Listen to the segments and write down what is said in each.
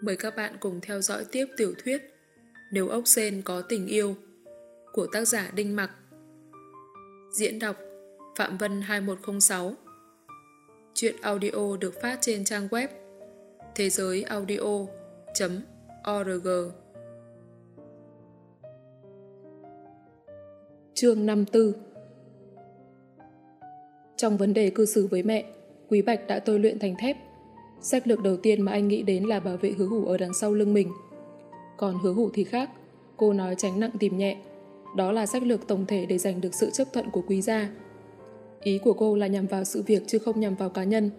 Mời các bạn cùng theo dõi tiếp tiểu thuyết Nếu ốc sen có tình yêu của tác giả Đinh Mặc. Diễn đọc Phạm Vân 2106 Chuyện audio được phát trên trang web thế giới audio.org Chương 54 Trong vấn đề cư xử với mẹ, Quý Bạch đã tôi luyện thành thép. Sách lược đầu tiên mà anh nghĩ đến là bảo vệ hứa hủ ở đằng sau lưng mình. Còn hứa hủ thì khác, cô nói tránh nặng tìm nhẹ. Đó là sách lược tổng thể để giành được sự chấp thuận của quý gia. Ý của cô là nhằm vào sự việc chứ không nhằm vào cá nhân.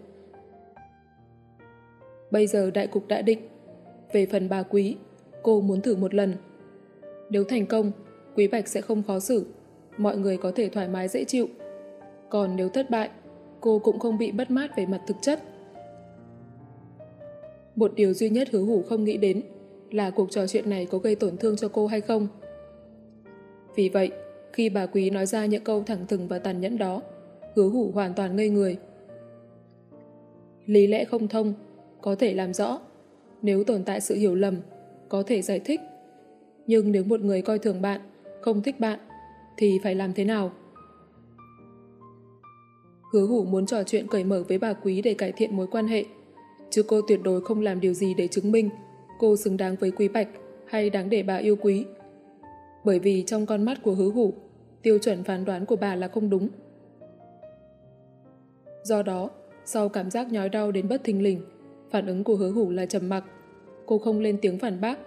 Bây giờ đại cục đã định. Về phần bà quý, cô muốn thử một lần. Nếu thành công, quý bạch sẽ không khó xử. Mọi người có thể thoải mái dễ chịu. Còn nếu thất bại, cô cũng không bị mất mát về mặt thực chất. Một điều duy nhất hứa hủ không nghĩ đến là cuộc trò chuyện này có gây tổn thương cho cô hay không. Vì vậy, khi bà Quý nói ra những câu thẳng thừng và tàn nhẫn đó, hứa hủ hoàn toàn ngây người. Lý lẽ không thông, có thể làm rõ. Nếu tồn tại sự hiểu lầm, có thể giải thích. Nhưng nếu một người coi thường bạn, không thích bạn, thì phải làm thế nào? Hứa hủ muốn trò chuyện cởi mở với bà Quý để cải thiện mối quan hệ chứ cô tuyệt đối không làm điều gì để chứng minh cô xứng đáng với quý bạch hay đáng để bà yêu quý. Bởi vì trong con mắt của hứa hủ, tiêu chuẩn phán đoán của bà là không đúng. Do đó, sau cảm giác nhói đau đến bất thình lình, phản ứng của hứa hủ là trầm mặc. Cô không lên tiếng phản bác,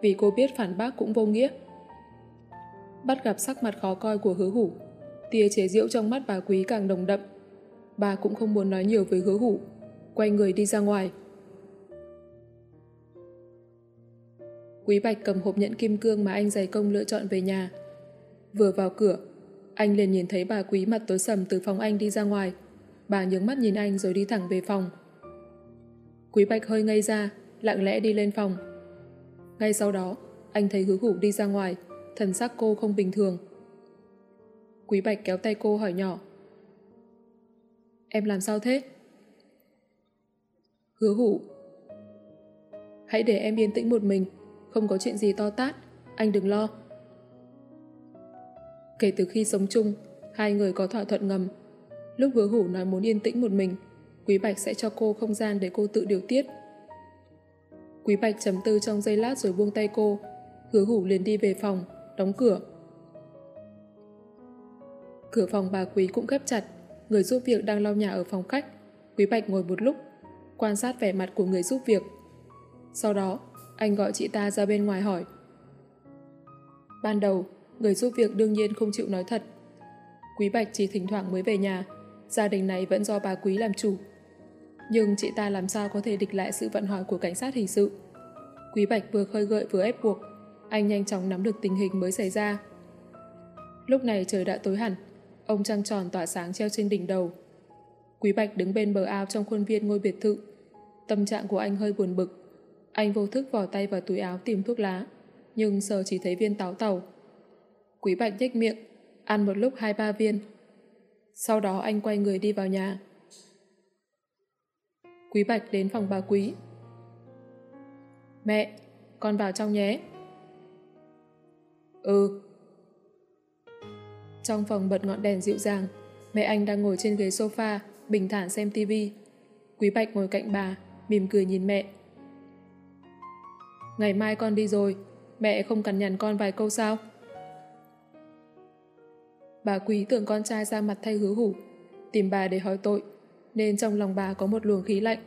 vì cô biết phản bác cũng vô nghĩa. Bắt gặp sắc mặt khó coi của hứa hủ, tia chế diễu trong mắt bà quý càng đồng đậm. Bà cũng không muốn nói nhiều với hứa hủ, quay người đi ra ngoài. Quý Bạch cầm hộp nhẫn kim cương mà anh dày công lựa chọn về nhà. Vừa vào cửa, anh liền nhìn thấy bà Quý mặt tối sầm từ phòng anh đi ra ngoài. Bà nhướng mắt nhìn anh rồi đi thẳng về phòng. Quý Bạch hơi ngây ra, lặng lẽ đi lên phòng. Ngay sau đó, anh thấy hứa hủ đi ra ngoài, thần sắc cô không bình thường. Quý Bạch kéo tay cô hỏi nhỏ. Em làm sao thế? Hứa hủ. Hãy để em yên tĩnh một mình, không có chuyện gì to tát, anh đừng lo. Kể từ khi sống chung, hai người có thỏa thuận ngầm. Lúc hứa hủ nói muốn yên tĩnh một mình, Quý Bạch sẽ cho cô không gian để cô tự điều tiết. Quý Bạch chấm tư trong giây lát rồi buông tay cô, hứa hủ liền đi về phòng, đóng cửa. Cửa phòng bà Quý cũng khép chặt, người giúp việc đang lau nhà ở phòng khách. Quý Bạch ngồi một lúc, quan sát vẻ mặt của người giúp việc. Sau đó, anh gọi chị ta ra bên ngoài hỏi. Ban đầu, người giúp việc đương nhiên không chịu nói thật. Quý Bạch chỉ thỉnh thoảng mới về nhà, gia đình này vẫn do bà Quý làm chủ. Nhưng chị ta làm sao có thể địch lại sự vận hỏi của cảnh sát hình sự. Quý Bạch vừa khơi gợi vừa ép buộc, anh nhanh chóng nắm được tình hình mới xảy ra. Lúc này trời đã tối hẳn, ông trăng tròn tỏa sáng treo trên đỉnh đầu. Quý Bạch đứng bên bờ ao trong khuôn viên ngôi biệt thự. Tâm trạng của anh hơi buồn bực. Anh vô thức vò tay vào túi áo tìm thuốc lá, nhưng giờ chỉ thấy viên táo tàu. Quý Bạch nhếch miệng, ăn một lúc hai ba viên. Sau đó anh quay người đi vào nhà. Quý Bạch đến phòng bà Quý. Mẹ, con vào trong nhé. Ừ. Trong phòng bật ngọn đèn dịu dàng, mẹ anh đang ngồi trên ghế sofa, bình thản xem tivi. Quý Bạch ngồi cạnh bà, mỉm cười nhìn mẹ. Ngày mai con đi rồi, mẹ không cần nhằn con vài câu sao? Bà Quý tưởng con trai ra mặt thay hứa hủ, tìm bà để hỏi tội, nên trong lòng bà có một luồng khí lạnh.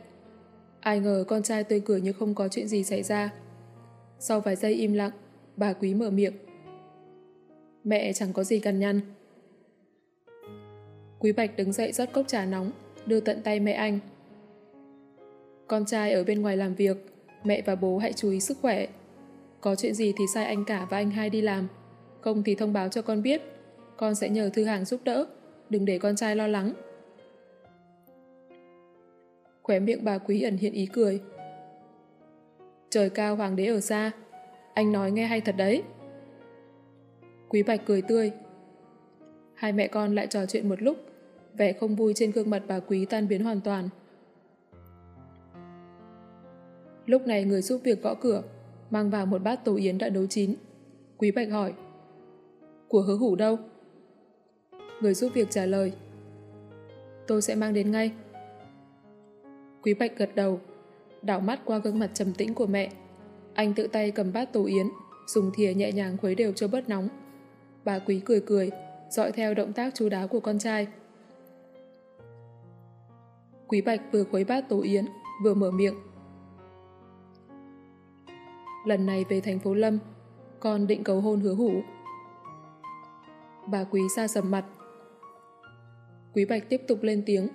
Ai ngờ con trai tươi cười như không có chuyện gì xảy ra. Sau vài giây im lặng, bà Quý mở miệng. Mẹ chẳng có gì cần nhăn. Quý Bạch đứng dậy rót cốc trà nóng, đưa tận tay mẹ anh. Con trai ở bên ngoài làm việc, mẹ và bố hãy chú ý sức khỏe. Có chuyện gì thì sai anh cả và anh hai đi làm, không thì thông báo cho con biết. Con sẽ nhờ thư hàng giúp đỡ, đừng để con trai lo lắng. Khóe miệng bà quý ẩn hiện ý cười. Trời cao hoàng đế ở xa, anh nói nghe hay thật đấy. Quý Bạch cười tươi. Hai mẹ con lại trò chuyện một lúc, vẻ không vui trên gương mặt bà quý tan biến hoàn toàn. Lúc này người giúp việc gõ cửa, mang vào một bát tổ yến đã nấu chín. Quý Bạch hỏi, của hứa hủ đâu? Người giúp việc trả lời, tôi sẽ mang đến ngay. Quý Bạch gật đầu, đảo mắt qua gương mặt trầm tĩnh của mẹ. Anh tự tay cầm bát tổ yến, dùng thìa nhẹ nhàng khuấy đều cho bớt nóng. Bà Quý cười cười, dõi theo động tác chú đáo của con trai. Quý Bạch vừa khuấy bát tổ yến, vừa mở miệng. Lần này về thành phố Lâm, con định cầu hôn hứa hủ. Bà Quý xa sầm mặt. Quý Bạch tiếp tục lên tiếng.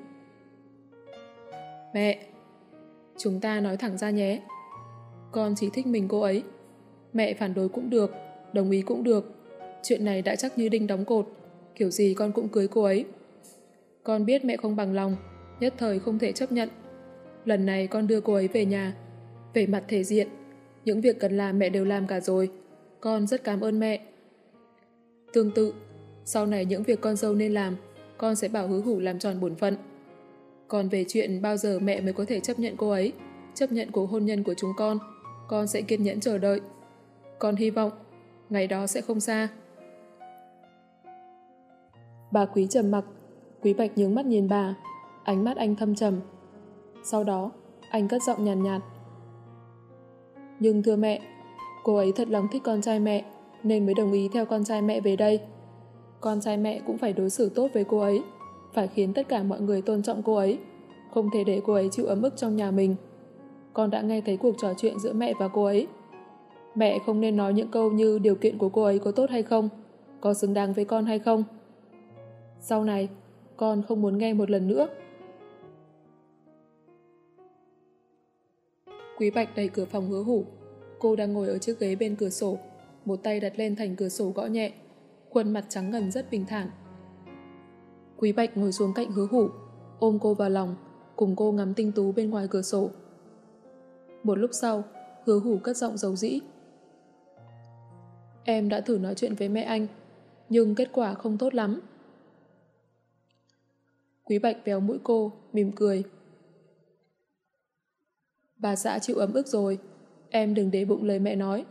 Mẹ, chúng ta nói thẳng ra nhé. Con chỉ thích mình cô ấy. Mẹ phản đối cũng được, đồng ý cũng được. Chuyện này đã chắc như đinh đóng cột, kiểu gì con cũng cưới cô ấy. Con biết mẹ không bằng lòng, nhất thời không thể chấp nhận. Lần này con đưa cô ấy về nhà. Về mặt thể diện, những việc cần làm mẹ đều làm cả rồi. Con rất cảm ơn mẹ. Tương tự, sau này những việc con dâu nên làm, con sẽ bảo hứa hủ làm tròn bổn phận. Còn về chuyện bao giờ mẹ mới có thể chấp nhận cô ấy, chấp nhận cuộc hôn nhân của chúng con, con sẽ kiên nhẫn chờ đợi. Con hy vọng, ngày đó sẽ không xa. Bà Quý trầm mặc, Quý Bạch nhướng mắt nhìn bà, ánh mắt anh thâm trầm. Sau đó, anh cất giọng nhàn nhạt, nhạt. Nhưng thưa mẹ, cô ấy thật lòng thích con trai mẹ, nên mới đồng ý theo con trai mẹ về đây. Con trai mẹ cũng phải đối xử tốt với cô ấy, phải khiến tất cả mọi người tôn trọng cô ấy, không thể để cô ấy chịu ấm ức trong nhà mình. Con đã nghe thấy cuộc trò chuyện giữa mẹ và cô ấy. Mẹ không nên nói những câu như điều kiện của cô ấy có tốt hay không, có xứng đáng với con hay không. Sau này, con không muốn nghe một lần nữa. Quý Bạch đẩy cửa phòng hứa hủ. Cô đang ngồi ở chiếc ghế bên cửa sổ, một tay đặt lên thành cửa sổ gõ nhẹ, khuôn mặt trắng ngần rất bình thản. Quý Bạch ngồi xuống cạnh hứa hủ, ôm cô vào lòng, cùng cô ngắm tinh tú bên ngoài cửa sổ. Một lúc sau, hứa hủ cất giọng dấu dĩ. Em đã thử nói chuyện với mẹ anh, nhưng kết quả không tốt lắm. Quý Bạch véo mũi cô, mỉm cười. Bà xã chịu ấm ức rồi, em đừng để bụng lời mẹ nói.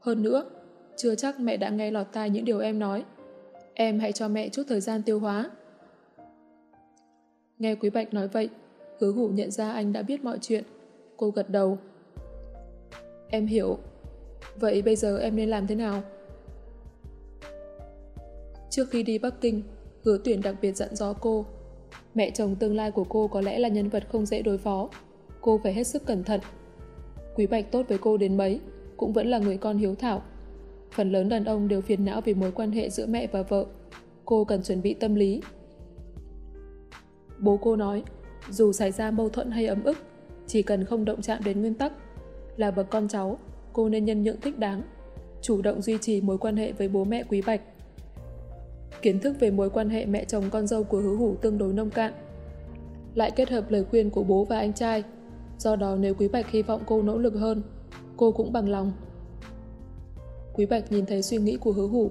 Hơn nữa, chưa chắc mẹ đã nghe lọt tai những điều em nói. Em hãy cho mẹ chút thời gian tiêu hóa. Nghe Quý Bạch nói vậy, hứa hủ nhận ra anh đã biết mọi chuyện. Cô gật đầu. Em hiểu. Vậy bây giờ em nên làm thế nào? Trước khi đi Bắc Kinh, hứa tuyển đặc biệt dặn dò cô. Mẹ chồng tương lai của cô có lẽ là nhân vật không dễ đối phó. Cô phải hết sức cẩn thận. Quý Bạch tốt với cô đến mấy, cũng vẫn là người con hiếu thảo. Phần lớn đàn ông đều phiền não vì mối quan hệ giữa mẹ và vợ. Cô cần chuẩn bị tâm lý. Bố cô nói, dù xảy ra mâu thuẫn hay ấm ức, chỉ cần không động chạm đến nguyên tắc, là bậc con cháu, cô nên nhân nhượng thích đáng, chủ động duy trì mối quan hệ với bố mẹ Quý Bạch. Kiến thức về mối quan hệ mẹ chồng con dâu của hứa hủ tương đối nông cạn, lại kết hợp lời khuyên của bố và anh trai, do đó nếu Quý Bạch hy vọng cô nỗ lực hơn, cô cũng bằng lòng. Quý Bạch nhìn thấy suy nghĩ của hứa hủ,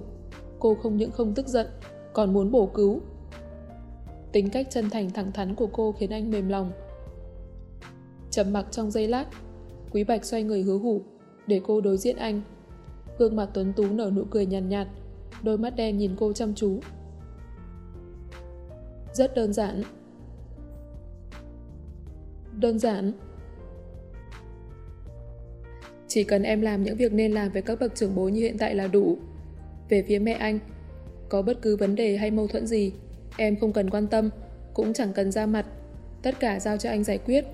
cô không những không tức giận, còn muốn bổ cứu. Tính cách chân thành thẳng thắn của cô khiến anh mềm lòng. Chầm mặc trong giây lát, Quý Bạch xoay người hứa hủ, để cô đối diện anh. Gương mặt tuấn tú nở nụ cười nhàn nhạt, nhạt, đôi mắt đen nhìn cô chăm chú. Rất đơn giản. Đơn giản. Chỉ cần em làm những việc nên làm với các bậc trưởng bối như hiện tại là đủ. Về phía mẹ anh, có bất cứ vấn đề hay mâu thuẫn gì, em không cần quan tâm, cũng chẳng cần ra mặt. Tất cả giao cho anh giải quyết.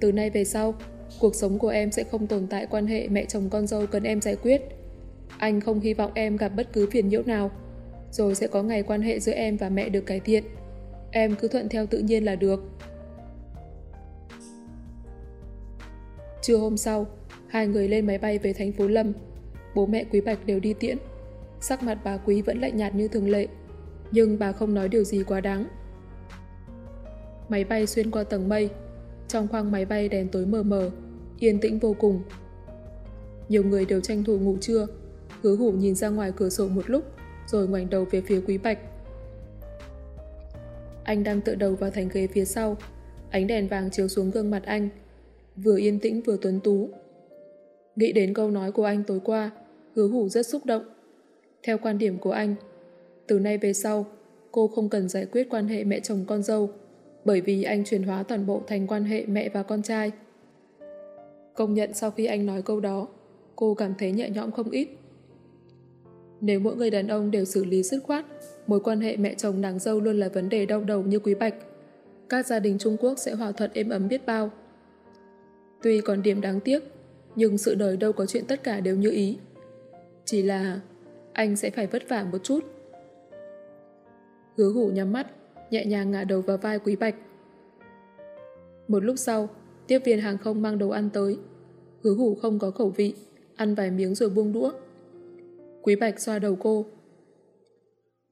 Từ nay về sau, cuộc sống của em sẽ không tồn tại quan hệ mẹ chồng con dâu cần em giải quyết. Anh không hy vọng em gặp bất cứ phiền nhiễu nào, rồi sẽ có ngày quan hệ giữa em và mẹ được cải thiện. Em cứ thuận theo tự nhiên là được. Trưa hôm sau, hai người lên máy bay về thành phố Lâm. Bố mẹ Quý Bạch đều đi tiễn. Sắc mặt bà Quý vẫn lạnh nhạt như thường lệ, nhưng bà không nói điều gì quá đáng. Máy bay xuyên qua tầng mây, trong khoang máy bay đèn tối mờ mờ, yên tĩnh vô cùng. Nhiều người đều tranh thủ ngủ trưa, hứa hủ nhìn ra ngoài cửa sổ một lúc, rồi ngoảnh đầu về phía Quý Bạch. Anh đang tựa đầu vào thành ghế phía sau, ánh đèn vàng chiếu xuống gương mặt anh. vừa yên tĩnh vừa tuấn tú. Nghĩ đến câu nói của anh tối qua, hứa hủ rất xúc động. Theo quan điểm của anh, từ nay về sau, cô không cần giải quyết quan hệ mẹ chồng con dâu, bởi vì anh chuyển hóa toàn bộ thành quan hệ mẹ và con trai. Công nhận sau khi anh nói câu đó, cô cảm thấy nhẹ nhõm không ít. Nếu mỗi người đàn ông đều xử lý dứt khoát, mối quan hệ mẹ chồng nàng dâu luôn là vấn đề đau đầu như Quý Bạch. Các gia đình Trung Quốc sẽ hòa thuận êm ấm biết bao. Tuy còn điểm đáng tiếc, nhưng sự đời đâu có chuyện tất cả đều như ý. Chỉ là anh sẽ phải vất vả một chút. Hứa hủ nhắm mắt, nhẹ nhàng ngả đầu vào vai Quý Bạch. Một lúc sau, tiếp viên hàng không mang đồ ăn tới. Hứa hủ không có khẩu vị, ăn vài miếng rồi buông đũa. Quý Bạch xoa đầu cô.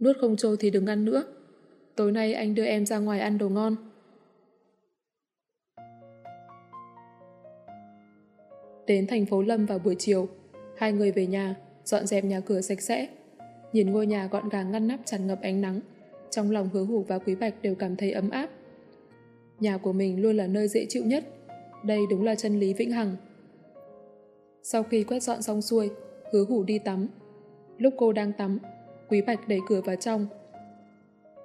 Nuốt không trôi thì đừng ăn nữa. Tối nay anh đưa em ra ngoài ăn đồ ngon. Đến thành phố Lâm vào buổi chiều, hai người về nhà, dọn dẹp nhà cửa sạch sẽ. Nhìn ngôi nhà gọn gàng ngăn nắp tràn ngập ánh nắng, trong lòng hứa hủ và quý bạch đều cảm thấy ấm áp. Nhà của mình luôn là nơi dễ chịu nhất, đây đúng là chân lý vĩnh hằng. Sau khi quét dọn xong xuôi, hứa hủ đi tắm. Lúc cô đang tắm, quý bạch đẩy cửa vào trong.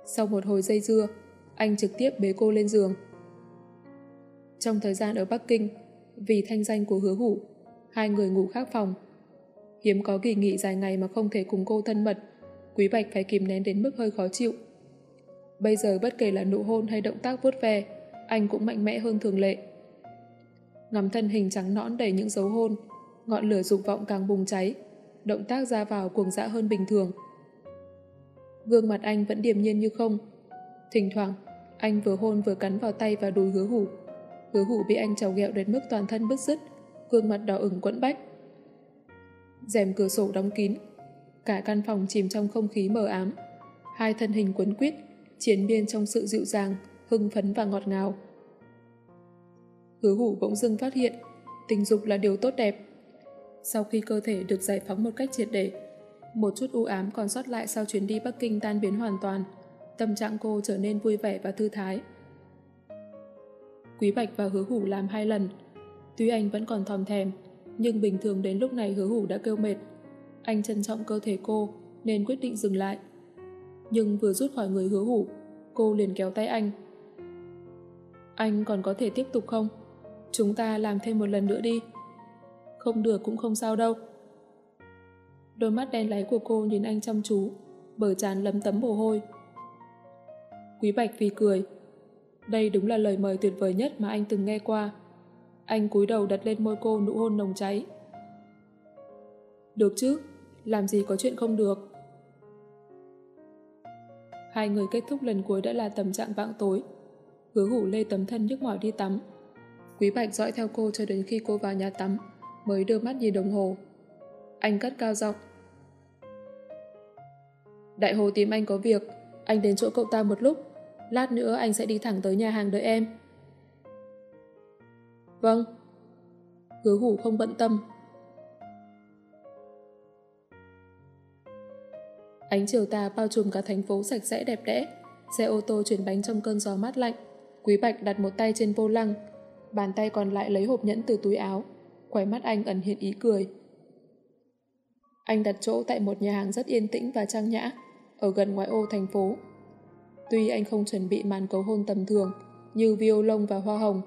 Sau một hồi dây dưa, anh trực tiếp bế cô lên giường. Trong thời gian ở Bắc Kinh, vì thanh danh của hứa hủ, hai người ngủ khác phòng. Hiếm có kỳ nghỉ dài ngày mà không thể cùng cô thân mật, Quý Bạch phải kìm nén đến mức hơi khó chịu. Bây giờ bất kể là nụ hôn hay động tác vuốt ve, anh cũng mạnh mẽ hơn thường lệ. Ngắm thân hình trắng nõn đầy những dấu hôn, ngọn lửa dục vọng càng bùng cháy, động tác ra vào cuồng dã hơn bình thường. Gương mặt anh vẫn điềm nhiên như không. Thỉnh thoảng, anh vừa hôn vừa cắn vào tay và đùi hứa hủ. Hứa hủ bị anh trào ghẹo đến mức toàn thân bứt rứt, gương mặt đỏ ửng quẫn bách. rèm cửa sổ đóng kín, cả căn phòng chìm trong không khí mờ ám. Hai thân hình quấn quýt, chiến biên trong sự dịu dàng, hưng phấn và ngọt ngào. Hứa hủ bỗng dưng phát hiện, tình dục là điều tốt đẹp. Sau khi cơ thể được giải phóng một cách triệt để, một chút u ám còn sót lại sau chuyến đi Bắc Kinh tan biến hoàn toàn, tâm trạng cô trở nên vui vẻ và thư thái. Quý Bạch và Hứa Hủ làm hai lần. Tuy anh vẫn còn thòm thèm, nhưng bình thường đến lúc này Hứa Hủ đã kêu mệt. Anh trân trọng cơ thể cô, nên quyết định dừng lại. Nhưng vừa rút khỏi người Hứa Hủ, cô liền kéo tay anh. Anh còn có thể tiếp tục không? Chúng ta làm thêm một lần nữa đi. Không được cũng không sao đâu. Đôi mắt đen láy của cô nhìn anh chăm chú, bờ trán lấm tấm mồ hôi. Quý Bạch vì cười, đây đúng là lời mời tuyệt vời nhất mà anh từng nghe qua. Anh cúi đầu đặt lên môi cô nụ hôn nồng cháy. Được chứ, làm gì có chuyện không được. Hai người kết thúc lần cuối đã là tầm trạng vạng tối. Hứa hủ lê tấm thân nhức mỏi đi tắm. Quý Bạch dõi theo cô cho đến khi cô vào nhà tắm, mới đưa mắt nhìn đồng hồ. Anh cất cao giọng. Đại hồ tìm anh có việc, anh đến chỗ cậu ta một lúc. Lát nữa anh sẽ đi thẳng tới nhà hàng đợi em. Vâng. Hứa hủ không bận tâm. Ánh chiều tà bao trùm cả thành phố sạch sẽ đẹp đẽ. Xe ô tô chuyển bánh trong cơn gió mát lạnh. Quý Bạch đặt một tay trên vô lăng. Bàn tay còn lại lấy hộp nhẫn từ túi áo. Khóe mắt anh ẩn hiện ý cười. Anh đặt chỗ tại một nhà hàng rất yên tĩnh và trang nhã, ở gần ngoại ô thành phố. Tuy anh không chuẩn bị màn cầu hôn tầm thường như violon và hoa hồng,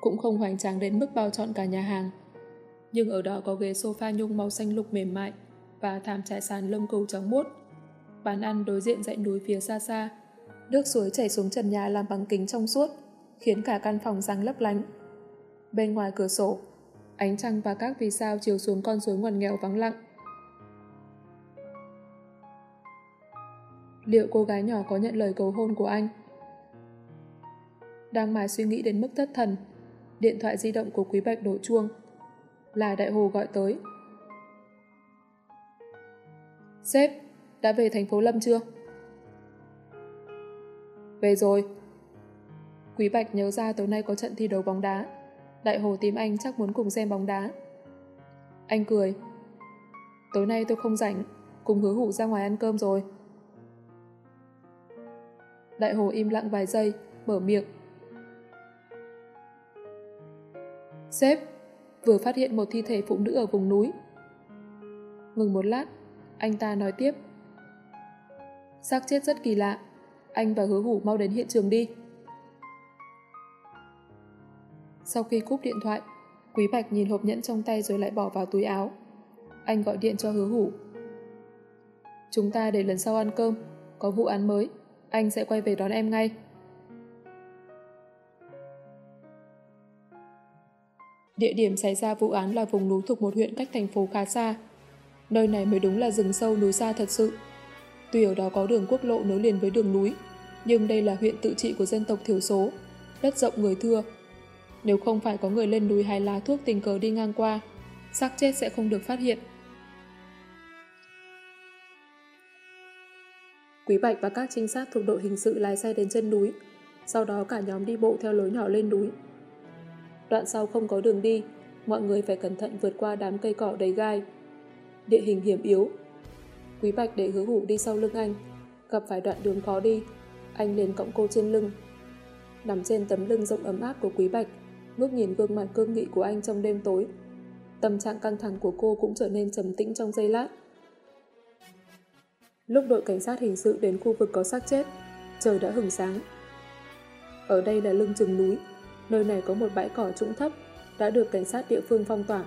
cũng không hoành tráng đến mức bao trọn cả nhà hàng. Nhưng ở đó có ghế sofa nhung màu xanh lục mềm mại và thảm trải sàn lông cầu trắng muốt. Bàn ăn đối diện dãy núi phía xa xa. Nước suối chảy xuống trần nhà làm bằng kính trong suốt, khiến cả căn phòng răng lấp lánh. Bên ngoài cửa sổ, ánh trăng và các vì sao chiếu xuống con suối ngoằn nghèo vắng lặng. Liệu cô gái nhỏ có nhận lời cầu hôn của anh? Đang mải suy nghĩ đến mức thất thần, điện thoại di động của Quý Bạch đổ chuông. Là Đại Hồ gọi tới. Sếp, đã về thành phố Lâm chưa? Về rồi. Quý Bạch nhớ ra tối nay có trận thi đấu bóng đá. Đại Hồ tìm anh chắc muốn cùng xem bóng đá. Anh cười. Tối nay tôi không rảnh, cùng hứa hủ ra ngoài ăn cơm rồi. Đại Hồ im lặng vài giây, mở miệng. Sếp, vừa phát hiện một thi thể phụ nữ ở vùng núi. Ngừng một lát, anh ta nói tiếp. xác chết rất kỳ lạ, anh và hứa hủ mau đến hiện trường đi. Sau khi cúp điện thoại, Quý Bạch nhìn hộp nhẫn trong tay rồi lại bỏ vào túi áo. Anh gọi điện cho hứa hủ. Chúng ta để lần sau ăn cơm, có vụ án mới, anh sẽ quay về đón em ngay. Địa điểm xảy ra vụ án là vùng núi thuộc một huyện cách thành phố khá xa. Nơi này mới đúng là rừng sâu núi xa thật sự. Tuy ở đó có đường quốc lộ nối liền với đường núi, nhưng đây là huyện tự trị của dân tộc thiểu số, đất rộng người thưa. Nếu không phải có người lên núi hay lá thuốc tình cờ đi ngang qua, xác chết sẽ không được phát hiện. Quý Bạch và các trinh sát thuộc đội hình sự lái xe đến chân núi, sau đó cả nhóm đi bộ theo lối nhỏ lên núi. Đoạn sau không có đường đi, mọi người phải cẩn thận vượt qua đám cây cỏ đầy gai. Địa hình hiểm yếu. Quý Bạch để hứa hủ đi sau lưng anh, gặp phải đoạn đường khó đi, anh liền cõng cô trên lưng. Nằm trên tấm lưng rộng ấm áp của Quý Bạch, ngước nhìn gương mặt cương nghị của anh trong đêm tối. Tâm trạng căng thẳng của cô cũng trở nên trầm tĩnh trong giây lát. Lúc đội cảnh sát hình sự đến khu vực có xác chết, trời đã hừng sáng. Ở đây là lưng chừng núi, nơi này có một bãi cỏ trũng thấp, đã được cảnh sát địa phương phong tỏa.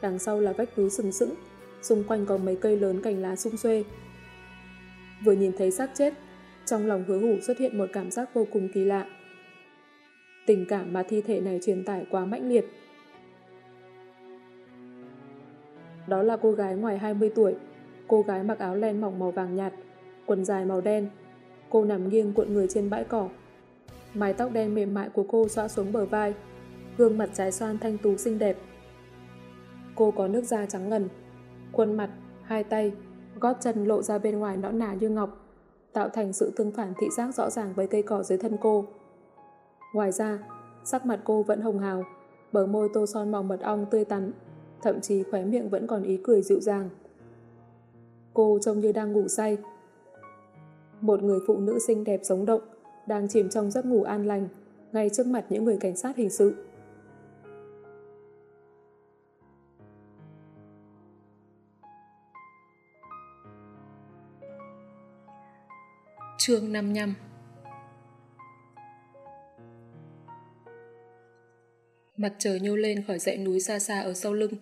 Đằng sau là vách núi sừng sững, xung quanh có mấy cây lớn cành lá sung xuê. Vừa nhìn thấy xác chết, trong lòng hứa hủ xuất hiện một cảm giác vô cùng kỳ lạ. Tình cảm mà thi thể này truyền tải quá mãnh liệt. Đó là cô gái ngoài 20 tuổi, cô gái mặc áo len mỏng màu vàng nhạt, quần dài màu đen. Cô nằm nghiêng cuộn người trên bãi cỏ. Mái tóc đen mềm mại của cô xõa xuống bờ vai, gương mặt trái xoan thanh tú xinh đẹp. Cô có nước da trắng ngần, khuôn mặt, hai tay, gót chân lộ ra bên ngoài nõn nà như ngọc, tạo thành sự tương phản thị giác rõ ràng với cây cỏ dưới thân cô. Ngoài ra, sắc mặt cô vẫn hồng hào, bờ môi tô son màu mật ong tươi tắn, thậm chí khóe miệng vẫn còn ý cười dịu dàng. Cô trông như đang ngủ say. Một người phụ nữ xinh đẹp sống động, đang chìm trong giấc ngủ an lành, ngay trước mặt những người cảnh sát hình sự. Chương 55 Mặt trời nhô lên khỏi dãy núi xa xa ở sau lưng,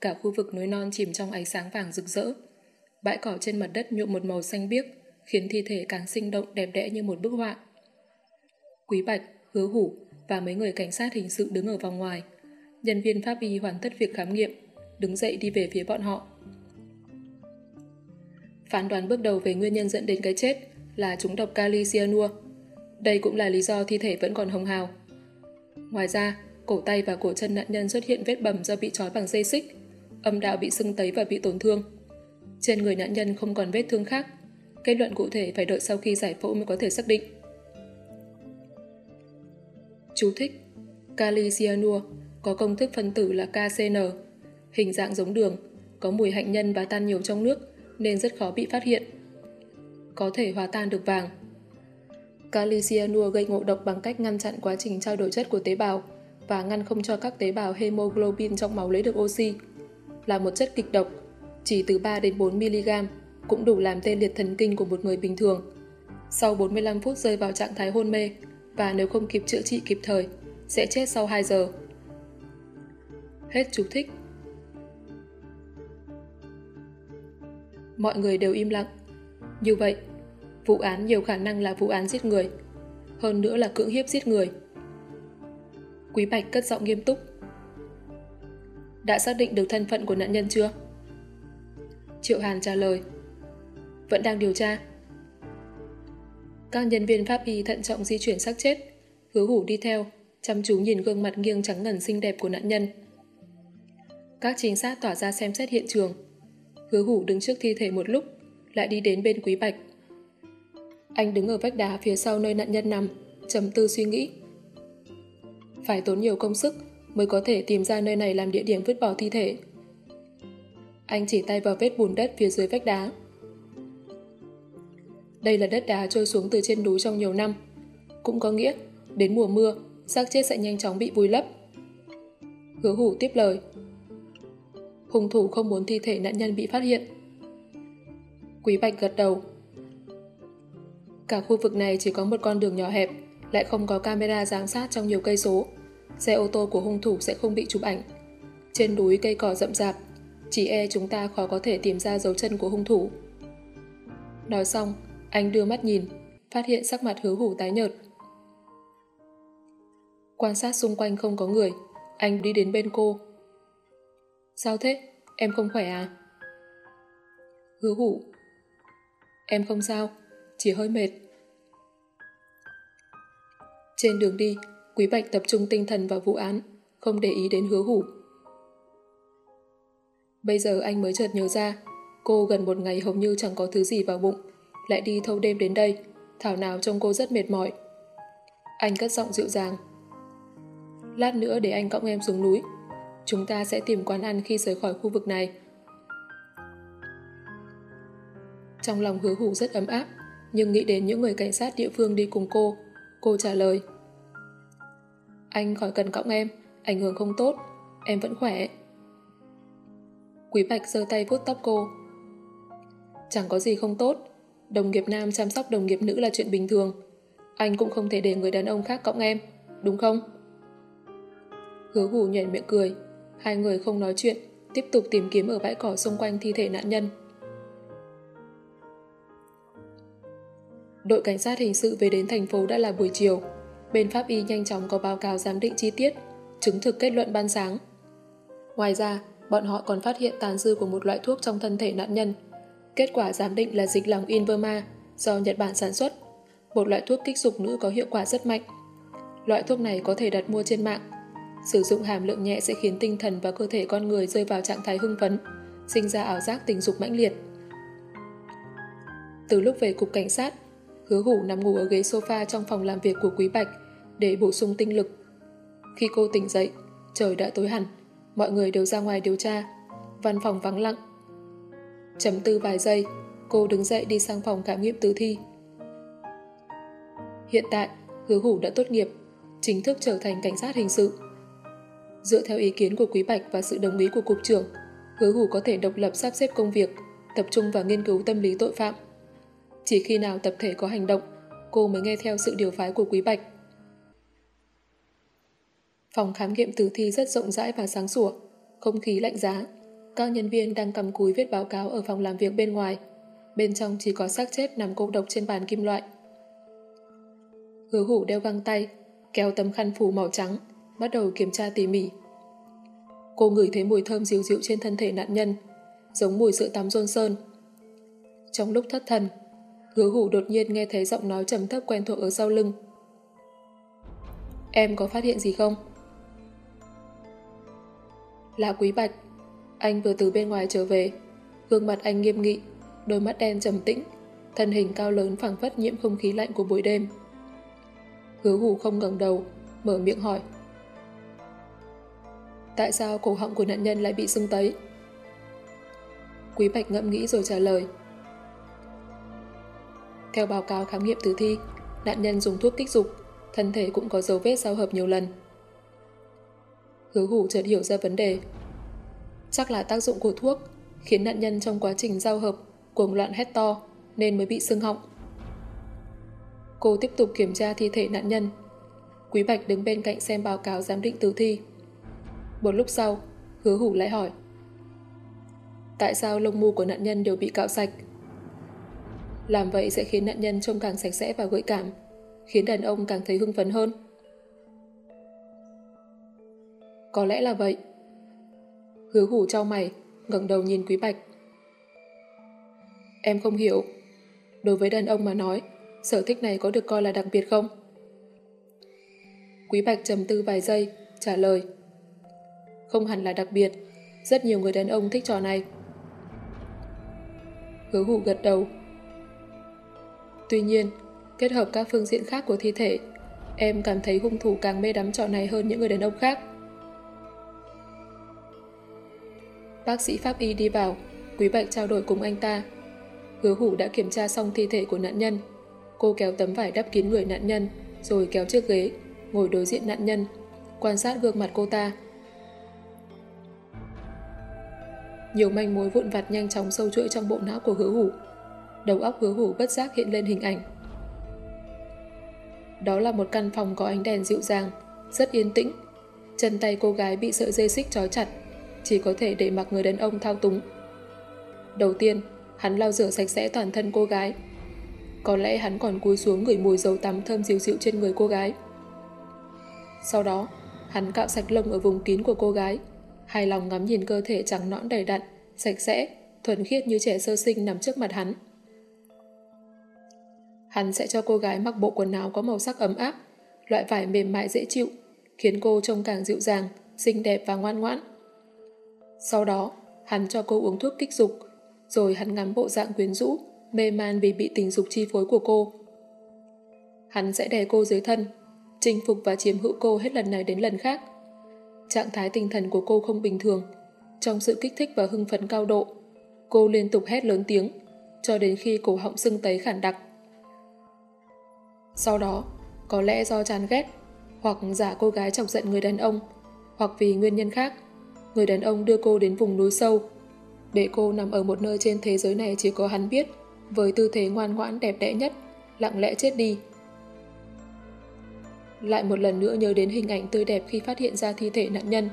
cả khu vực núi non chìm trong ánh sáng vàng rực rỡ. Bãi cỏ trên mặt đất nhuộm một màu xanh biếc, khiến thi thể càng sinh động đẹp đẽ như một bức họa. Quý Bạch, Hứa Hủ và mấy người cảnh sát hình sự đứng ở vòng ngoài. Nhân viên pháp y hoàn tất việc khám nghiệm, đứng dậy đi về phía bọn họ. Phán đoán bước đầu về nguyên nhân dẫn đến cái chết là trúng độc kali cyanua. Đây cũng là lý do thi thể vẫn còn hồng hào. Ngoài ra, cổ tay và cổ chân nạn nhân xuất hiện vết bầm do bị trói bằng dây xích, âm đạo bị sưng tấy và bị tổn thương. Trên người nạn nhân không còn vết thương khác, kết luận cụ thể phải đợi sau khi giải phẫu mới có thể xác định. Chú thích Kali cyanur có công thức phân tử là KCN, hình dạng giống đường, có mùi hạnh nhân và tan nhiều trong nước nên rất khó bị phát hiện. Có thể hòa tan được vàng. Kali cyanur gây ngộ độc bằng cách ngăn chặn quá trình trao đổi chất của tế bào và ngăn không cho các tế bào hemoglobin trong máu lấy được oxy. Là một chất kịch độc, chỉ từ 3 đến 4 mg cũng đủ làm tê liệt thần kinh của một người bình thường. Sau 45 phút rơi vào trạng thái hôn mê và nếu không kịp chữa trị kịp thời, sẽ chết sau 2 giờ. Hết chú thích. Mọi người đều im lặng. Như vậy, vụ án nhiều khả năng là vụ án giết người. Hơn nữa là cưỡng hiếp giết người. Quý Bạch cất giọng nghiêm túc. Đã xác định được thân phận của nạn nhân chưa? Triệu Hàn trả lời. Vẫn đang điều tra. Các nhân viên pháp y thận trọng di chuyển xác chết, hứa hủ đi theo, chăm chú nhìn gương mặt nghiêng trắng ngần xinh đẹp của nạn nhân. Các trinh sát tỏa ra xem xét hiện trường. Hứa hủ đứng trước thi thể một lúc, lại đi đến bên Quý Bạch. Anh đứng ở vách đá phía sau nơi nạn nhân nằm, trầm tư suy nghĩ. Phải tốn nhiều công sức mới có thể tìm ra nơi này làm địa điểm vứt bỏ thi thể. Anh chỉ tay vào vết bùn đất phía dưới vách đá. Đây là đất đá trôi xuống từ trên núi trong nhiều năm. Cũng có nghĩa, đến mùa mưa, xác chết sẽ nhanh chóng bị vùi lấp. Hứa hủ tiếp lời. Hung thủ không muốn thi thể nạn nhân bị phát hiện. Quý Bạch gật đầu. Cả khu vực này chỉ có một con đường nhỏ hẹp, lại không có camera giám sát trong nhiều cây số. Xe ô tô của hung thủ sẽ không bị chụp ảnh. Trên núi cây cỏ rậm rạp, chỉ e chúng ta khó có thể tìm ra dấu chân của hung thủ. Nói xong, anh đưa mắt nhìn, phát hiện sắc mặt hứa hủ tái nhợt. Quan sát xung quanh không có người, anh đi đến bên cô. Sao thế? Em không khỏe à? Hứa hủ. Em không sao, chỉ hơi mệt. Trên đường đi, Quý Bạch tập trung tinh thần vào vụ án, không để ý đến hứa hủ. Bây giờ anh mới chợt nhớ ra, cô gần một ngày hầu như chẳng có thứ gì vào bụng, lại đi thâu đêm đến đây, thảo nào trông cô rất mệt mỏi. Anh cất giọng dịu dàng. Lát nữa để anh cõng em xuống núi, chúng ta sẽ tìm quán ăn khi rời khỏi khu vực này. Trong lòng hứa hủ rất ấm áp, nhưng nghĩ đến những người cảnh sát địa phương đi cùng cô, cô trả lời. Anh khỏi cần cõng em, ảnh hưởng không tốt, em vẫn khỏe. Quý Bạch giơ tay vuốt tóc cô. Chẳng có gì không tốt, đồng nghiệp nam chăm sóc đồng nghiệp nữ là chuyện bình thường. Anh cũng không thể để người đàn ông khác cõng em, đúng không? Hứa hủ nhảy miệng cười, hai người không nói chuyện, tiếp tục tìm kiếm ở bãi cỏ xung quanh thi thể nạn nhân. Đội cảnh sát hình sự về đến thành phố đã là buổi chiều. Bên pháp y nhanh chóng có báo cáo giám định chi tiết, chứng thực kết luận ban sáng. Ngoài ra, bọn họ còn phát hiện tàn dư của một loại thuốc trong thân thể nạn nhân. Kết quả giám định là dịch lòng Inverma do Nhật Bản sản xuất, một loại thuốc kích dục nữ có hiệu quả rất mạnh. Loại thuốc này có thể đặt mua trên mạng. Sử dụng hàm lượng nhẹ sẽ khiến tinh thần và cơ thể con người rơi vào trạng thái hưng phấn, sinh ra ảo giác tình dục mãnh liệt. Từ lúc về cục cảnh sát, hứa hủ nằm ngủ ở ghế sofa trong phòng làm việc của Quý Bạch để bổ sung tinh lực. Khi cô tỉnh dậy, trời đã tối hẳn, mọi người đều ra ngoài điều tra, văn phòng vắng lặng. Chấm tư vài giây, cô đứng dậy đi sang phòng khám nghiệm tử thi. Hiện tại, hứa hủ đã tốt nghiệp, chính thức trở thành cảnh sát hình sự. Dựa theo ý kiến của Quý Bạch và sự đồng ý của Cục trưởng, hứa hủ có thể độc lập sắp xếp công việc, tập trung vào nghiên cứu tâm lý tội phạm. Chỉ khi nào tập thể có hành động, cô mới nghe theo sự điều phái của Quý Bạch. Phòng khám nghiệm tử thi rất rộng rãi và sáng sủa, không khí lạnh giá. Các nhân viên đang cầm cúi viết báo cáo ở phòng làm việc bên ngoài. Bên trong chỉ có xác chết nằm cô độc trên bàn kim loại. Hứa hủ đeo găng tay, kéo tấm khăn phủ màu trắng, bắt đầu kiểm tra tỉ mỉ. Cô ngửi thấy mùi thơm dịu dịu trên thân thể nạn nhân, giống mùi sữa tắm rôn sơn. Trong lúc thất thần, hứa hủ đột nhiên nghe thấy giọng nói trầm thấp quen thuộc ở sau lưng. Em có phát hiện gì không? Là Quý Bạch. Anh vừa từ bên ngoài trở về. Gương mặt anh nghiêm nghị, đôi mắt đen trầm tĩnh, thân hình cao lớn phẳng phất nhiễm không khí lạnh của buổi đêm. Hứa hủ không ngẩng đầu, mở miệng hỏi. Tại sao cổ họng của nạn nhân lại bị sưng tấy? Quý Bạch ngẫm nghĩ rồi trả lời. Theo báo cáo khám nghiệm tử thi, nạn nhân dùng thuốc kích dục, thân thể cũng có dấu vết giao hợp nhiều lần. Hứa hủ chợt hiểu ra vấn đề. Chắc là tác dụng của thuốc khiến nạn nhân trong quá trình giao hợp cuồng loạn hét to nên mới bị sưng họng. Cô tiếp tục kiểm tra thi thể nạn nhân. Quý Bạch đứng bên cạnh xem báo cáo giám định tử thi. Một lúc sau, hứa hủ lại hỏi. Tại sao lông mu của nạn nhân đều bị cạo sạch? Làm vậy sẽ khiến nạn nhân trông càng sạch sẽ và gợi cảm, khiến đàn ông càng thấy hưng phấn hơn. Có lẽ là vậy. Hứa hủ trao mày, ngẩng đầu nhìn Quý Bạch. Em không hiểu. Đối với đàn ông mà nói, sở thích này có được coi là đặc biệt không? Quý Bạch trầm tư vài giây, trả lời. Không hẳn là đặc biệt, rất nhiều người đàn ông thích trò này. Hứa hủ gật đầu. Tuy nhiên, kết hợp các phương diện khác của thi thể, em cảm thấy hung thủ càng mê đắm trò này hơn những người đàn ông khác. Bác sĩ pháp y đi vào, quý bệnh trao đổi cùng anh ta. Hứa hủ đã kiểm tra xong thi thể của nạn nhân. Cô kéo tấm vải đắp kín người nạn nhân, rồi kéo chiếc ghế, ngồi đối diện nạn nhân, quan sát gương mặt cô ta. Nhiều manh mối vụn vặt nhanh chóng sâu chuỗi trong bộ não của hứa hủ. Đầu óc hứa hủ bất giác hiện lên hình ảnh. Đó là một căn phòng có ánh đèn dịu dàng, rất yên tĩnh. Chân tay cô gái bị sợi dây xích trói chặt, chỉ có thể để mặc người đàn ông thao túng. Đầu tiên, hắn lau rửa sạch sẽ toàn thân cô gái. Có lẽ hắn còn cúi xuống ngửi mùi dầu tắm thơm dịu dịu trên người cô gái. Sau đó, hắn cạo sạch lông ở vùng kín của cô gái, hài lòng ngắm nhìn cơ thể trắng nõn đầy đặn, sạch sẽ, thuần khiết như trẻ sơ sinh nằm trước mặt hắn. Hắn sẽ cho cô gái mặc bộ quần áo có màu sắc ấm áp, loại vải mềm mại dễ chịu, khiến cô trông càng dịu dàng, xinh đẹp và ngoan ngoãn. Sau đó, hắn cho cô uống thuốc kích dục, rồi hắn ngắm bộ dạng quyến rũ, mê man vì bị tình dục chi phối của cô. Hắn sẽ đè cô dưới thân, chinh phục và chiếm hữu cô hết lần này đến lần khác. Trạng thái tinh thần của cô không bình thường. Trong sự kích thích và hưng phấn cao độ, cô liên tục hét lớn tiếng, cho đến khi cổ họng sưng tấy khản đặc. Sau đó, có lẽ do chán ghét, hoặc giả cô gái chọc giận người đàn ông, hoặc vì nguyên nhân khác, người đàn ông đưa cô đến vùng núi sâu, để cô nằm ở một nơi trên thế giới này chỉ có hắn biết, với tư thế ngoan ngoãn đẹp đẽ nhất, lặng lẽ chết đi. Lại một lần nữa nhớ đến hình ảnh tươi đẹp khi phát hiện ra thi thể nạn nhân.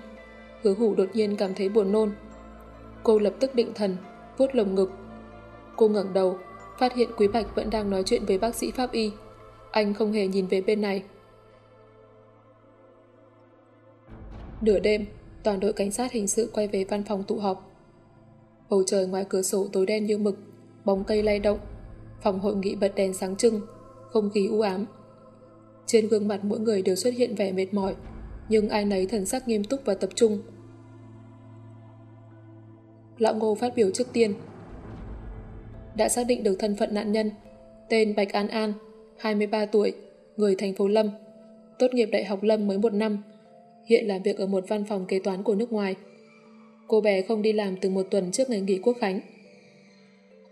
Hứa hủ đột nhiên cảm thấy buồn nôn. Cô lập tức định thần, vuốt lồng ngực. Cô ngẩng đầu, phát hiện Quý Bạch vẫn đang nói chuyện với bác sĩ Pháp Y. Anh không hề nhìn về bên này. Nửa đêm, toàn đội cảnh sát hình sự quay về văn phòng tụ họp. Bầu trời ngoài cửa sổ tối đen như mực, bóng cây lay động, phòng hội nghị bật đèn sáng trưng, không khí u ám. Trên gương mặt mỗi người đều xuất hiện vẻ mệt mỏi, nhưng ai nấy thần sắc nghiêm túc và tập trung. Lão Ngô phát biểu trước tiên. Đã xác định được thân phận nạn nhân, tên Bạch An An, 23 tuổi, người thành phố Lâm, tốt nghiệp Đại học Lâm mới một năm, hiện làm việc ở một văn phòng kế toán của nước ngoài. Cô bé không đi làm từ một tuần trước ngày nghỉ quốc khánh.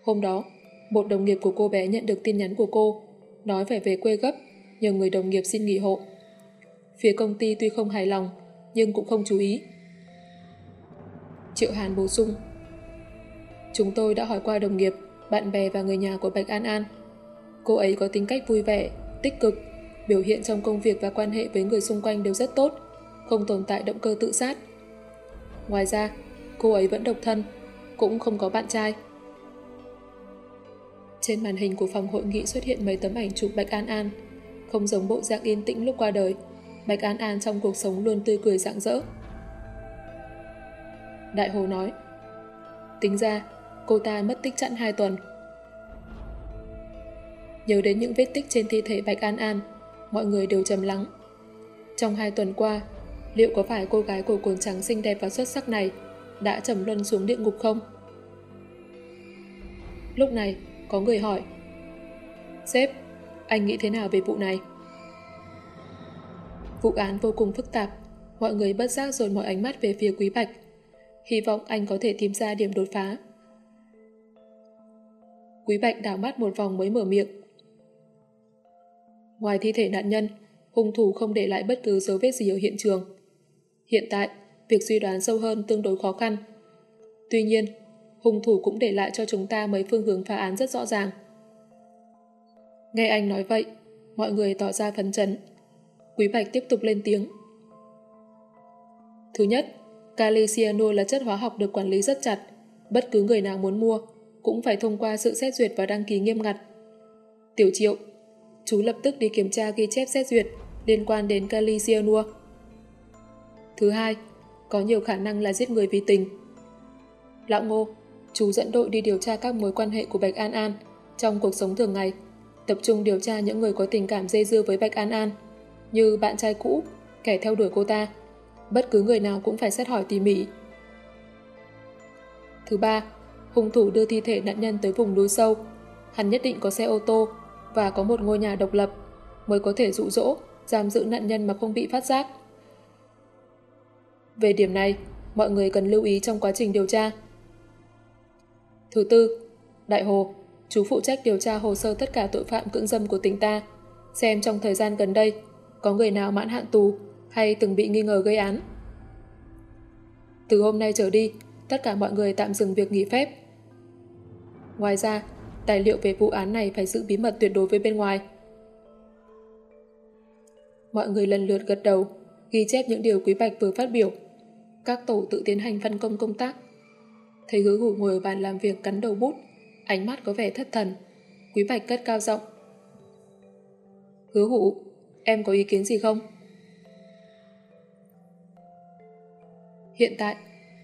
Hôm đó, một đồng nghiệp của cô bé nhận được tin nhắn của cô, nói phải về quê gấp nhờ người đồng nghiệp xin nghỉ hộ. Phía công ty tuy không hài lòng, nhưng cũng không chú ý. Triệu Hàn bổ sung Chúng tôi đã hỏi qua đồng nghiệp, bạn bè và người nhà của Bạch An An. Cô ấy có tính cách vui vẻ, tích cực, biểu hiện trong công việc và quan hệ với người xung quanh đều rất tốt, không tồn tại động cơ tự sát. Ngoài ra, cô ấy vẫn độc thân, cũng không có bạn trai. Trên màn hình của phòng hội nghị xuất hiện mấy tấm ảnh chụp Bạch An An không giống bộ dạng yên tĩnh lúc qua đời. Bạch An An trong cuộc sống luôn tươi cười rạng rỡ. Đại Hồ nói, tính ra, cô ta mất tích chặn 2 tuần. Nhớ đến những vết tích trên thi thể Bạch An An, mọi người đều trầm lắng. Trong hai tuần qua, liệu có phải cô gái cổ cồn trắng xinh đẹp và xuất sắc này đã trầm luân xuống địa ngục không? Lúc này, có người hỏi Sếp, anh nghĩ thế nào về vụ này? Vụ án vô cùng phức tạp, mọi người bất giác dồn mọi ánh mắt về phía Quý Bạch. Hy vọng anh có thể tìm ra điểm đột phá. Quý Bạch đảo mắt một vòng mới mở miệng. Ngoài thi thể nạn nhân, hung thủ không để lại bất cứ dấu vết gì ở hiện trường. Hiện tại, việc suy đoán sâu hơn tương đối khó khăn. Tuy nhiên, hung thủ cũng để lại cho chúng ta mấy phương hướng phá án rất rõ ràng. Nghe anh nói vậy, mọi người tỏ ra phấn chấn. Quý Bạch tiếp tục lên tiếng. Thứ nhất, kali cyanur là chất hóa học được quản lý rất chặt. Bất cứ người nào muốn mua cũng phải thông qua sự xét duyệt và đăng ký nghiêm ngặt. Tiểu triệu, chú lập tức đi kiểm tra ghi chép xét duyệt liên quan đến kali cyanur. Thứ hai, có nhiều khả năng là giết người vì tình. Lão Ngô, chú dẫn đội đi điều tra các mối quan hệ của Bạch An An trong cuộc sống thường ngày tập trung điều tra những người có tình cảm dây dưa với Bạch An An, như bạn trai cũ, kẻ theo đuổi cô ta. Bất cứ người nào cũng phải xét hỏi tỉ mỉ. Thứ ba, hung thủ đưa thi thể nạn nhân tới vùng núi sâu. Hắn nhất định có xe ô tô và có một ngôi nhà độc lập mới có thể dụ dỗ, giam giữ nạn nhân mà không bị phát giác. Về điểm này, mọi người cần lưu ý trong quá trình điều tra. Thứ tư, Đại Hồ Chú phụ trách điều tra hồ sơ tất cả tội phạm cưỡng dâm của tỉnh ta, xem trong thời gian gần đây có người nào mãn hạn tù hay từng bị nghi ngờ gây án. Từ hôm nay trở đi, tất cả mọi người tạm dừng việc nghỉ phép. Ngoài ra, tài liệu về vụ án này phải giữ bí mật tuyệt đối với bên ngoài. Mọi người lần lượt gật đầu, ghi chép những điều Quý Bạch vừa phát biểu. Các tổ tự tiến hành phân công công tác. Thấy hứa hủ ngồi ở bàn làm việc cắn đầu bút, ánh mắt có vẻ thất thần. Quý Bạch cất cao giọng. Hứa hủ, em có ý kiến gì không? Hiện tại,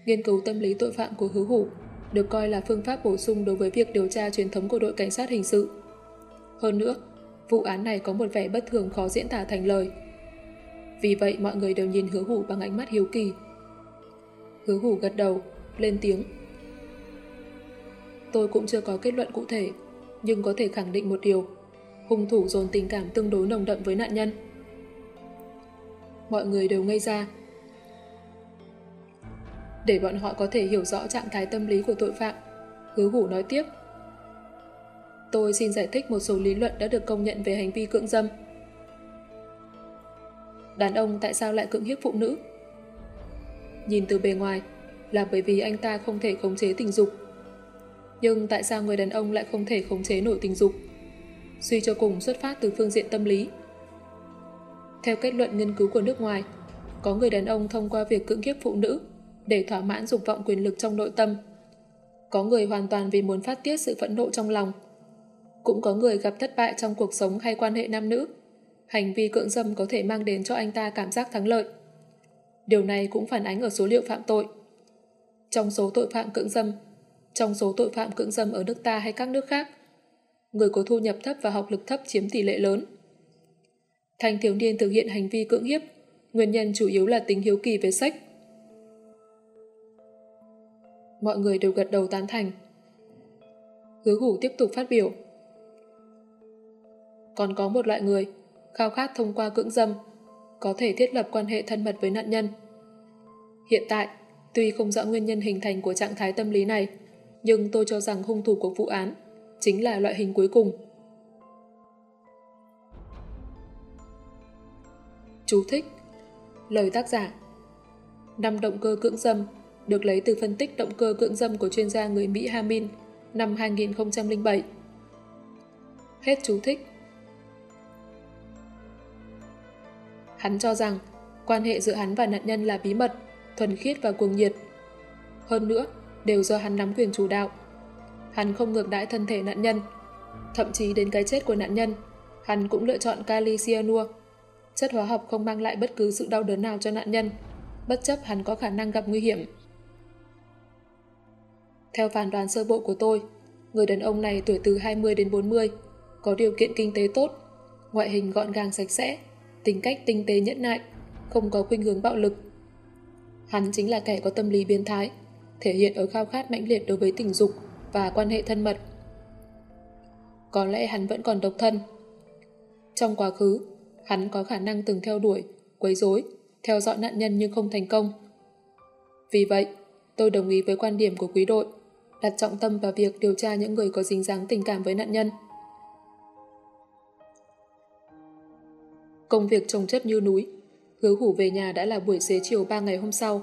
nghiên cứu tâm lý tội phạm của hứa hủ được coi là phương pháp bổ sung đối với việc điều tra truyền thống của đội cảnh sát hình sự. Hơn nữa, vụ án này có một vẻ bất thường khó diễn tả thành lời. Vì vậy mọi người đều nhìn hứa hủ bằng ánh mắt hiếu kỳ. Hứa hủ gật đầu, lên tiếng. Tôi cũng chưa có kết luận cụ thể, nhưng có thể khẳng định một điều. Hung thủ dồn tình cảm tương đối nồng đậm với nạn nhân. Mọi người đều ngây ra. Để bọn họ có thể hiểu rõ trạng thái tâm lý của tội phạm, hứa hủ nói tiếp. Tôi xin giải thích một số lý luận đã được công nhận về hành vi cưỡng dâm. Đàn ông tại sao lại cưỡng hiếp phụ nữ? Nhìn từ bề ngoài là bởi vì anh ta không thể khống chế tình dục. Nhưng tại sao người đàn ông lại không thể khống chế nổi tình dục? Suy cho cùng xuất phát từ phương diện tâm lý. Theo kết luận nghiên cứu của nước ngoài, có người đàn ông thông qua việc cưỡng hiếp phụ nữ để thỏa mãn dục vọng quyền lực trong nội tâm. Có người hoàn toàn vì muốn phát tiết sự phẫn nộ trong lòng. Cũng có người gặp thất bại trong cuộc sống hay quan hệ nam nữ. Hành vi cưỡng dâm có thể mang đến cho anh ta cảm giác thắng lợi. Điều này cũng phản ánh ở số liệu phạm tội. Trong số tội phạm cưỡng dâm, trong số tội phạm cưỡng dâm ở nước ta hay các nước khác, người có thu nhập thấp và học lực thấp chiếm tỷ lệ lớn. Thanh thiếu niên thực hiện hành vi cưỡng hiếp, nguyên nhân chủ yếu là tính hiếu kỳ về sách. Mọi người đều gật đầu tán thành. Hứa hủ tiếp tục phát biểu. Còn có một loại người, khao khát thông qua cưỡng dâm, có thể thiết lập quan hệ thân mật với nạn nhân. Hiện tại, tuy không rõ nguyên nhân hình thành của trạng thái tâm lý này, nhưng tôi cho rằng hung thủ của vụ án chính là loại hình cuối cùng. Chú thích Lời tác giả Năm động cơ cưỡng dâm được lấy từ phân tích động cơ cưỡng dâm của chuyên gia người Mỹ Hamin năm 2007. Hết chú thích. Hắn cho rằng quan hệ giữa hắn và nạn nhân là bí mật, thuần khiết và cuồng nhiệt. Hơn nữa, đều do hắn nắm quyền chủ đạo. Hắn không ngược đãi thân thể nạn nhân. Thậm chí đến cái chết của nạn nhân, hắn cũng lựa chọn kali cyanua. Chất hóa học không mang lại bất cứ sự đau đớn nào cho nạn nhân, bất chấp hắn có khả năng gặp nguy hiểm. Theo phán đoán sơ bộ của tôi, người đàn ông này tuổi từ 20 đến 40, có điều kiện kinh tế tốt, ngoại hình gọn gàng sạch sẽ, tính cách tinh tế nhẫn nại, không có khuynh hướng bạo lực. Hắn chính là kẻ có tâm lý biến thái, thể hiện ở khao khát mãnh liệt đối với tình dục và quan hệ thân mật. Có lẽ hắn vẫn còn độc thân. Trong quá khứ, hắn có khả năng từng theo đuổi, quấy rối, theo dõi nạn nhân nhưng không thành công. Vì vậy, tôi đồng ý với quan điểm của quý đội đặt trọng tâm vào việc điều tra những người có dính dáng tình cảm với nạn nhân. Công việc trồng chất như núi, hứa hủ về nhà đã là buổi xế chiều 3 ngày hôm sau.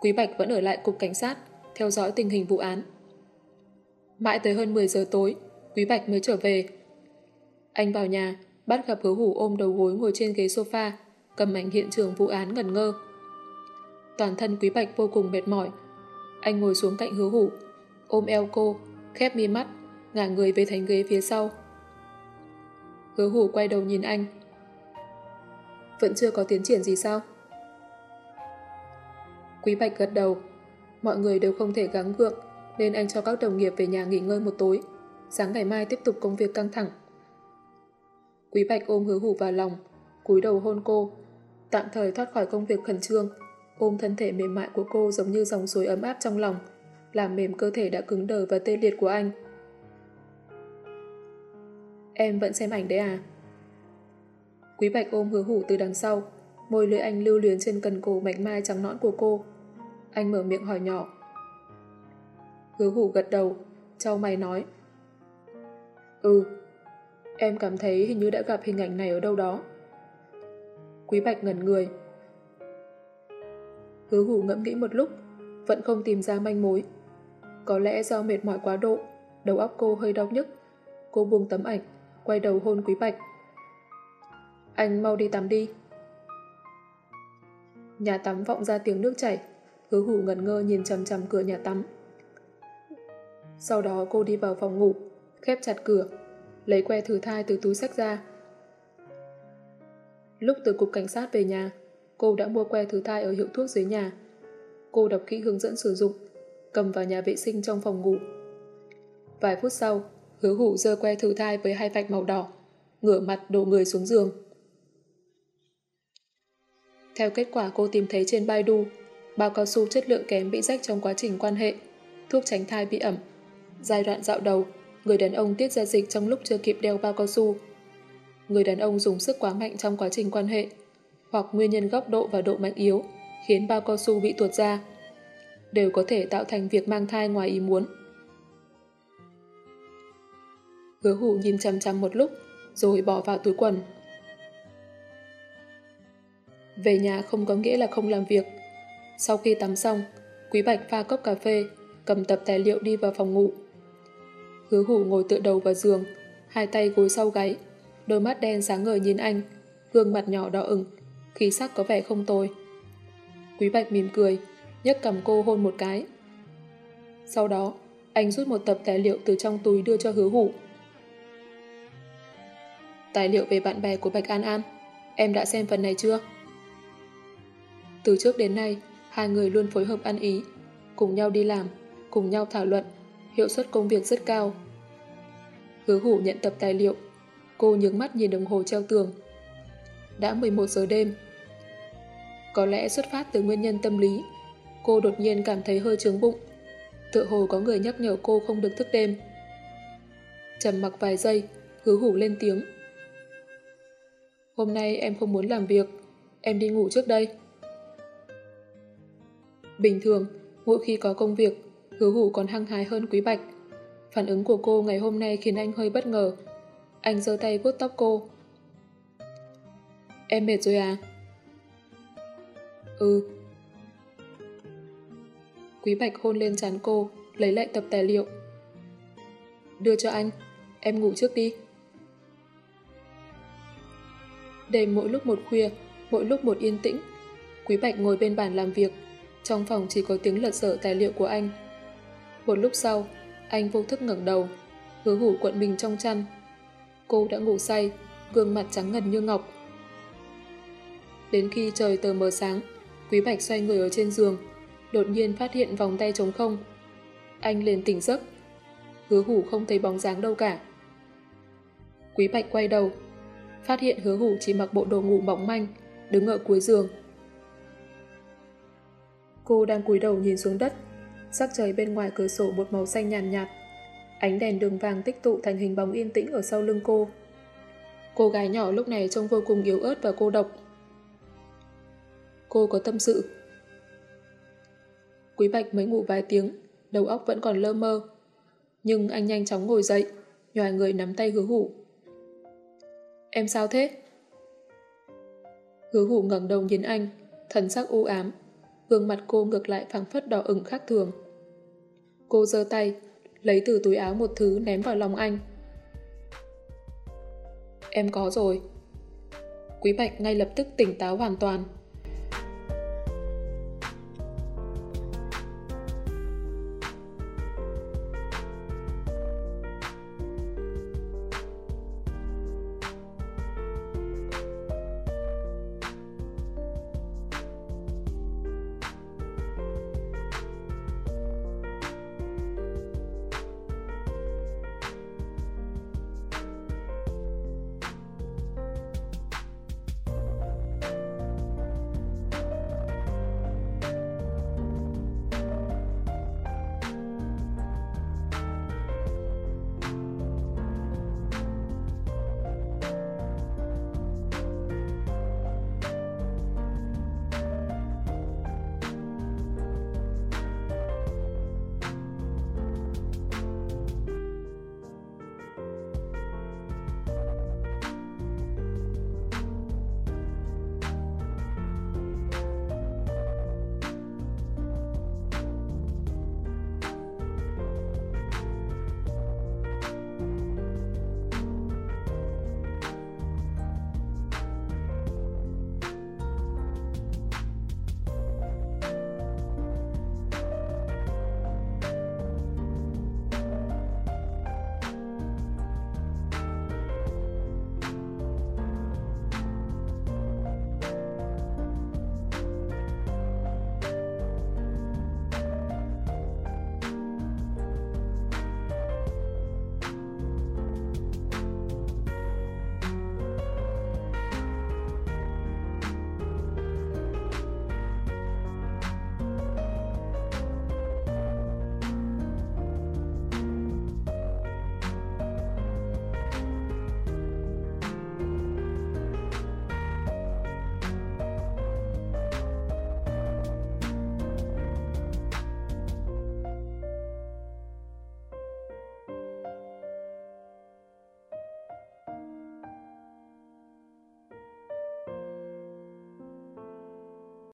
Quý Bạch vẫn ở lại cục cảnh sát, theo dõi tình hình vụ án. Mãi tới hơn 10 giờ tối, Quý Bạch mới trở về. Anh vào nhà, bắt gặp hứa hủ ôm đầu gối ngồi trên ghế sofa, cầm ảnh hiện trường vụ án ngẩn ngơ. Toàn thân Quý Bạch vô cùng mệt mỏi. Anh ngồi xuống cạnh hứa hủ, ôm eo cô, khép mi mắt, ngả người về thành ghế phía sau. Hứa hủ quay đầu nhìn anh. Vẫn chưa có tiến triển gì sao? Quý Bạch gật đầu. Mọi người đều không thể gắng gượng, nên anh cho các đồng nghiệp về nhà nghỉ ngơi một tối. Sáng ngày mai tiếp tục công việc căng thẳng. Quý Bạch ôm hứa hủ vào lòng, cúi đầu hôn cô, tạm thời thoát khỏi công việc khẩn trương, ôm thân thể mềm mại của cô giống như dòng suối ấm áp trong lòng, làm mềm cơ thể đã cứng đờ và tê liệt của anh. Em vẫn xem ảnh đấy à? Quý Bạch ôm hứa hủ từ đằng sau, môi lưỡi anh lưu luyến trên cần cổ mạch mai trắng nõn của cô. Anh mở miệng hỏi nhỏ. Hứa hủ gật đầu, trao mày nói. Ừ, em cảm thấy hình như đã gặp hình ảnh này ở đâu đó. Quý Bạch ngẩn người. Hứa hủ ngẫm nghĩ một lúc, Vẫn không tìm ra manh mối. Có lẽ do mệt mỏi quá độ, đầu óc cô hơi đau nhức. Cô buông tấm ảnh, quay đầu hôn Quý Bạch. Anh mau đi tắm đi. Nhà tắm vọng ra tiếng nước chảy, hứa hủ ngẩn ngơ nhìn chầm chầm cửa nhà tắm. Sau đó cô đi vào phòng ngủ, khép chặt cửa, lấy que thử thai từ túi sách ra. Lúc từ cục cảnh sát về nhà, cô đã mua que thử thai ở hiệu thuốc dưới nhà. Cô đọc kỹ hướng dẫn sử dụng, cầm vào nhà vệ sinh trong phòng ngủ. Vài phút sau, hứa hủ dơ que thử thai với hai vạch màu đỏ, ngửa mặt đổ người xuống giường. Theo kết quả cô tìm thấy trên Baidu, bao cao su chất lượng kém bị rách trong quá trình quan hệ, thuốc tránh thai bị ẩm. Giai đoạn dạo đầu, người đàn ông tiết ra dịch trong lúc chưa kịp đeo bao cao su. Người đàn ông dùng sức quá mạnh trong quá trình quan hệ, hoặc nguyên nhân góc độ và độ mạnh yếu khiến bao cao su bị tuột ra, đều có thể tạo thành việc mang thai ngoài ý muốn. Hứa hủ nhìn chăm chăm một lúc, rồi bỏ vào túi quần. Về nhà không có nghĩa là không làm việc. Sau khi tắm xong, Quý Bạch pha cốc cà phê, cầm tập tài liệu đi vào phòng ngủ. Hứa hủ ngồi tựa đầu vào giường, hai tay gối sau gáy, đôi mắt đen sáng ngời nhìn anh, gương mặt nhỏ đỏ ửng, khí sắc có vẻ không tồi. Quý Bạch mỉm cười, nhấc cầm cô hôn một cái. Sau đó, anh rút một tập tài liệu từ trong túi đưa cho hứa hủ. Tài liệu về bạn bè của Bạch An An, em đã xem phần này chưa? Từ trước đến nay, hai người luôn phối hợp ăn ý, cùng nhau đi làm, cùng nhau thảo luận, hiệu suất công việc rất cao. Hứa hủ nhận tập tài liệu, cô nhướng mắt nhìn đồng hồ treo tường. Đã 11 giờ đêm. Có lẽ xuất phát từ nguyên nhân tâm lý, cô đột nhiên cảm thấy hơi trướng bụng. Tựa hồ có người nhắc nhở cô không được thức đêm. Trầm mặc vài giây, hứa hủ lên tiếng. Hôm nay em không muốn làm việc, em đi ngủ trước đây. Bình thường, mỗi khi có công việc, hứa hủ còn hăng hái hơn Quý Bạch. Phản ứng của cô ngày hôm nay khiến anh hơi bất ngờ. Anh giơ tay vuốt tóc cô. Em mệt rồi à? Ừ. Quý Bạch hôn lên chán cô, lấy lại tập tài liệu. Đưa cho anh, em ngủ trước đi. Đêm mỗi lúc một khuya, mỗi lúc một yên tĩnh, Quý Bạch ngồi bên bàn làm việc, trong phòng chỉ có tiếng lật dở tài liệu của anh. Một lúc sau, anh vô thức ngẩng đầu, hứa hủ cuộn mình trong chăn. Cô đã ngủ say, gương mặt trắng ngần như ngọc. Đến khi trời tờ mờ sáng, Quý Bạch xoay người ở trên giường, đột nhiên phát hiện vòng tay trống không. Anh liền tỉnh giấc. Hứa hủ không thấy bóng dáng đâu cả. Quý Bạch quay đầu, phát hiện hứa hủ chỉ mặc bộ đồ ngủ mỏng manh, đứng ở cuối giường. Cô đang cúi đầu nhìn xuống đất, sắc trời bên ngoài cửa sổ một màu xanh nhàn nhạt, nhạt. Ánh đèn đường vàng tích tụ thành hình bóng yên tĩnh ở sau lưng cô. Cô gái nhỏ lúc này trông vô cùng yếu ớt và cô độc. Cô có tâm sự. Quý Bạch mới ngủ vài tiếng, đầu óc vẫn còn lơ mơ. Nhưng anh nhanh chóng ngồi dậy, nhòi người nắm tay hứa hủ. Em sao thế? Hứa hủ ngẩng đầu nhìn anh, thần sắc u ám, gương mặt cô ngược lại phẳng phất đỏ ửng khác thường. Cô giơ tay, lấy từ túi áo một thứ ném vào lòng anh. Em có rồi. Quý Bạch ngay lập tức tỉnh táo hoàn toàn.